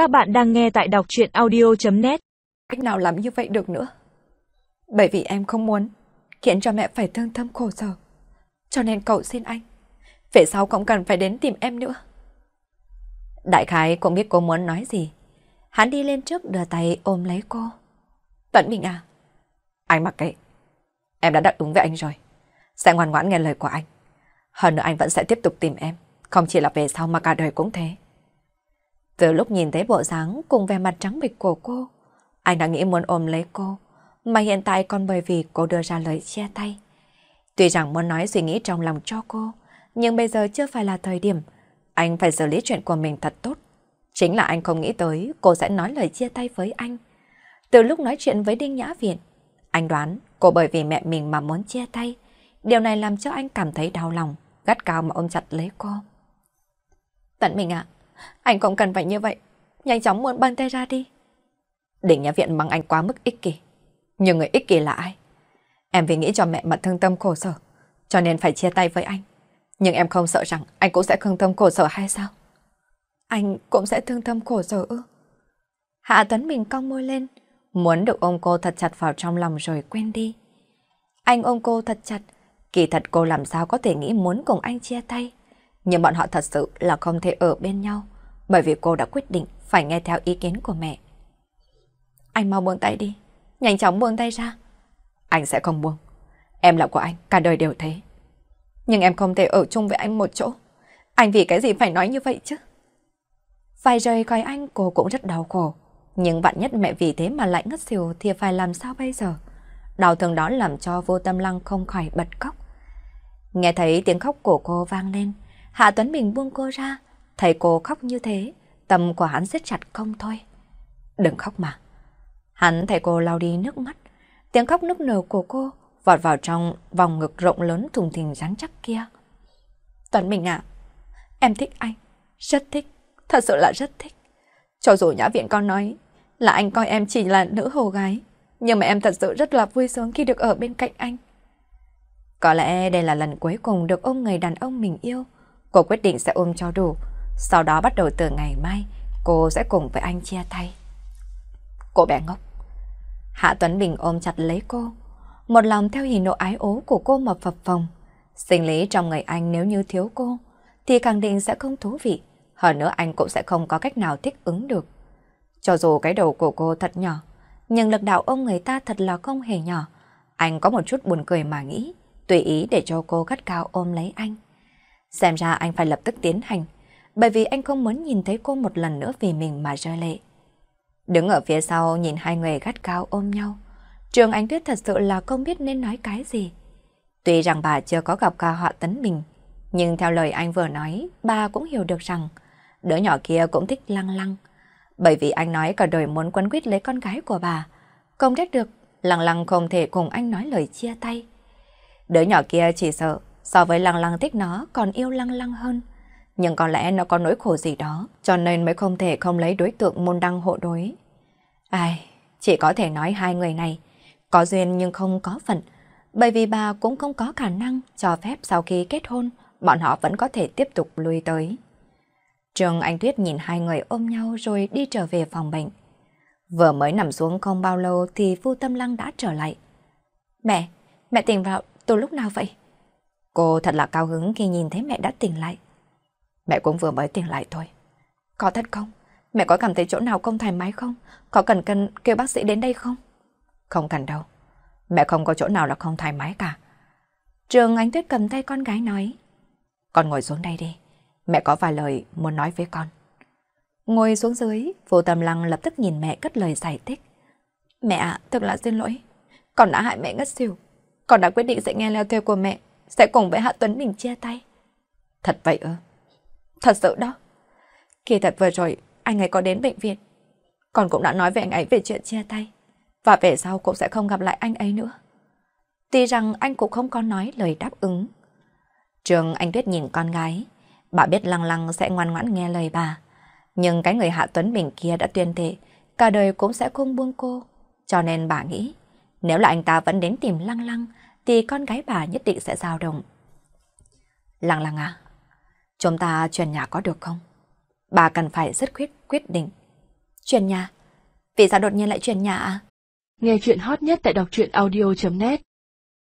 Các bạn đang nghe tại đọc chuyện audio.net Cách nào làm như vậy được nữa? Bởi vì em không muốn khiến cho mẹ phải thương thâm khổ sở. Cho nên cậu xin anh. Về sau không cần phải đến tìm em nữa. Đại khái cũng biết cô muốn nói gì. Hắn đi lên trước đưa tay ôm lấy cô. Tuấn Bình à? Anh mặc kệ. Em đã đáp ứng với anh rồi. Sẽ ngoan ngoãn nghe lời của anh. Hơn nữa anh vẫn sẽ tiếp tục tìm em. Không chỉ là về sau mà cả đời cũng thế. Từ lúc nhìn thấy bộ dáng cùng vẻ mặt trắng bịch của cô, anh đã nghĩ muốn ôm lấy cô, mà hiện tại còn bởi vì cô đưa ra lời chia tay. Tuy rằng muốn nói suy nghĩ trong lòng cho cô, nhưng bây giờ chưa phải là thời điểm. Anh phải xử lý chuyện của mình thật tốt. Chính là anh không nghĩ tới cô sẽ nói lời chia tay với anh. Từ lúc nói chuyện với Đinh Nhã Viện, anh đoán cô bởi vì mẹ mình mà muốn chia tay. Điều này làm cho anh cảm thấy đau lòng, gắt cao mà ôm chặt lấy cô. Tận mình ạ, anh cũng cần phải như vậy. Nhanh chóng muốn băng tay ra đi. Đỉnh nhà Viện mắng anh quá mức ích kỷ. Nhưng người ích kỷ là ai? Em vì nghĩ cho mẹ mà thương tâm khổ sở, cho nên phải chia tay với anh. Nhưng em không sợ rằng anh cũng sẽ thương tâm khổ sở hay sao? Anh cũng sẽ thương tâm khổ sở ư? Hạ Tuấn mình cong môi lên, muốn được ôm cô thật chặt vào trong lòng rồi quên đi. Anh ôm cô thật chặt, kỳ thật cô làm sao có thể nghĩ muốn cùng anh chia tay. Nhưng bọn họ thật sự là không thể ở bên nhau, bởi vì cô đã quyết định phải nghe theo ý kiến của mẹ. Anh mau buông tay đi, nhanh chóng buông tay ra. Anh sẽ không buông. Em là của anh, cả đời đều thế. Nhưng em không thể ở chung với anh một chỗ. Anh vì cái gì phải nói như vậy chứ? Phải rời coi anh cô cũng rất đau khổ. Nhưng bạn nhất mẹ vì thế mà lại ngất xỉu thì phải làm sao bây giờ? Đau thương đó làm cho vô tâm lăng không khỏi bật khóc. Nghe thấy tiếng khóc của cô vang lên, Hạ Tuấn Bình buông cô ra, thấy cô khóc như thế, tâm của hắn siết chặt không thôi. Đừng khóc mà. Hắn thấy cô lau đi nước mắt, tiếng khóc nức nở của cô vọt vào trong vòng ngực rộng lớn thùng thình rắn chắc kia. Tuấn Minh ạ, em thích anh, rất thích, thật sự là rất thích. Cho dù nhã viện con nói là anh coi em chỉ là nữ hồ gái, nhưng mà em thật sự rất là vui sướng khi được ở bên cạnh anh. Có lẽ đây là lần cuối cùng được ôm người đàn ông mình yêu. Cô quyết định sẽ ôm cho đủ. Sau đó bắt đầu từ ngày mai, cô sẽ cùng với anh chia tay. Cô bé ngốc. Hạ Tuấn Bình ôm chặt lấy cô. Một lòng theo hình nộ ái ố của cô mà phập phồng. Sinh lý trong người anh nếu như thiếu cô, thì khẳng định sẽ không thú vị. Hơn nữa anh cũng sẽ không có cách nào thích ứng được. Cho dù cái đầu của cô thật nhỏ, nhưng lực đạo ông người ta thật là không hề nhỏ. Anh có một chút buồn cười mà nghĩ, tùy ý để cho cô gắt cao ôm lấy anh. Xem ra anh phải lập tức tiến hành, bởi vì anh không muốn nhìn thấy cô một lần nữa vì mình mà rơi lệ. Đứng ở phía sau nhìn hai người gắt cao ôm nhau, Trường Ánh Tuyết thật sự là không biết nên nói cái gì. Tuy rằng bà chưa có gặp ca họa tấn bình nhưng theo lời anh vừa nói, bà cũng hiểu được rằng đứa nhỏ kia cũng thích lăng lăng. Bởi vì anh nói cả đời muốn quấn quýt lấy con gái của bà. Không trách được, lăng lăng không thể cùng anh nói lời chia tay. Đứa nhỏ kia chỉ sợ, so với lăng lăng thích nó còn yêu lăng lăng hơn. Nhưng có lẽ nó có nỗi khổ gì đó, cho nên mới không thể không lấy đối tượng môn đăng hộ đối. Ai, chỉ có thể nói hai người này, có duyên nhưng không có phận, bởi vì bà cũng không có khả năng cho phép sau khi kết hôn, bọn họ vẫn có thể tiếp tục lui tới. Trường Anh Tuyết nhìn hai người ôm nhau rồi đi trở về phòng bệnh. Vừa mới nằm xuống không bao lâu thì Phu Tâm Lăng đã trở lại. Mẹ, mẹ tỉnh vào từ lúc nào vậy? Cô thật là cao hứng khi nhìn thấy mẹ đã tỉnh lại. Mẹ cũng vừa mới tỉnh lại thôi. Có thật không? Mẹ có cảm thấy chỗ nào không thoải mái không? Có cần cần kêu bác sĩ đến đây không? Không cần đâu. Mẹ không có chỗ nào là không thoải mái cả. Trường Anh Tuyết cầm tay con gái nói. Con ngồi xuống đây đi. Mẹ có vài lời muốn nói với con. Ngồi xuống dưới, vô tâm lăng lập tức nhìn mẹ cất lời giải thích. Mẹ ạ, thật là xin lỗi. Con đã hại mẹ ngất xỉu. Con đã quyết định sẽ nghe leo theo của mẹ, sẽ cùng với Hạ Tuấn mình chia tay. Thật vậy ư? Thật sự đó. Kỳ thật vừa rồi, anh ấy có đến bệnh viện. còn cũng đã nói với anh ấy về chuyện chia tay. Và về sau cũng sẽ không gặp lại anh ấy nữa. Tuy rằng anh cũng không có nói lời đáp ứng. Trường Anh Tuyết nhìn con gái. Bà biết lăng lăng sẽ ngoan ngoãn nghe lời bà. Nhưng cái người Hạ Tuấn Bình kia đã tuyên thệ, cả đời cũng sẽ không buông cô. Cho nên bà nghĩ, nếu là anh ta vẫn đến tìm lăng lăng, thì con gái bà nhất định sẽ dao động. Lăng lăng à, chúng ta chuyển nhà có được không? Bà cần phải rất quyết quyết định. Chuyển nhà? Vì sao đột nhiên lại chuyển nhà à? Nghe chuyện hot nhất tại đọc truyện audio.net